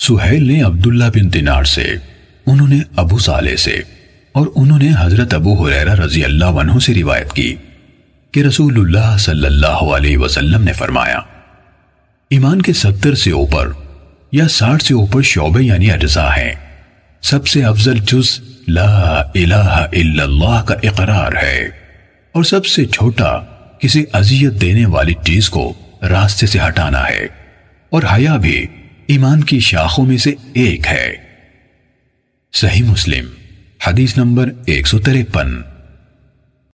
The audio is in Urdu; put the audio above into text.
سہیل نے عبداللہ بن دینار سے، انہوں نے ابو صالح سے، اور انہوں نے حضرت ابو حریرہ رضی اللہ عنہ سے روایت کی کہ رسول اللہ صلی اللہ علیہ وسلم نے فرمایا، ایمان کے ستر سے اوپر یا ساٹھ سے اوپر شعبے یعنی اجزاء ہیں۔ سب سے افضل جز لا الہ الا اللہ کا اقرار ہے، اور سب سے چھوٹا کسی اذیت دینے والی چیز کو راستے سے ہٹانا ہے، اور حیا بھی ایمان کی شاخوں میں سے ایک ہے۔ صحیح مسلم حدیث نمبر ایک سو تریپن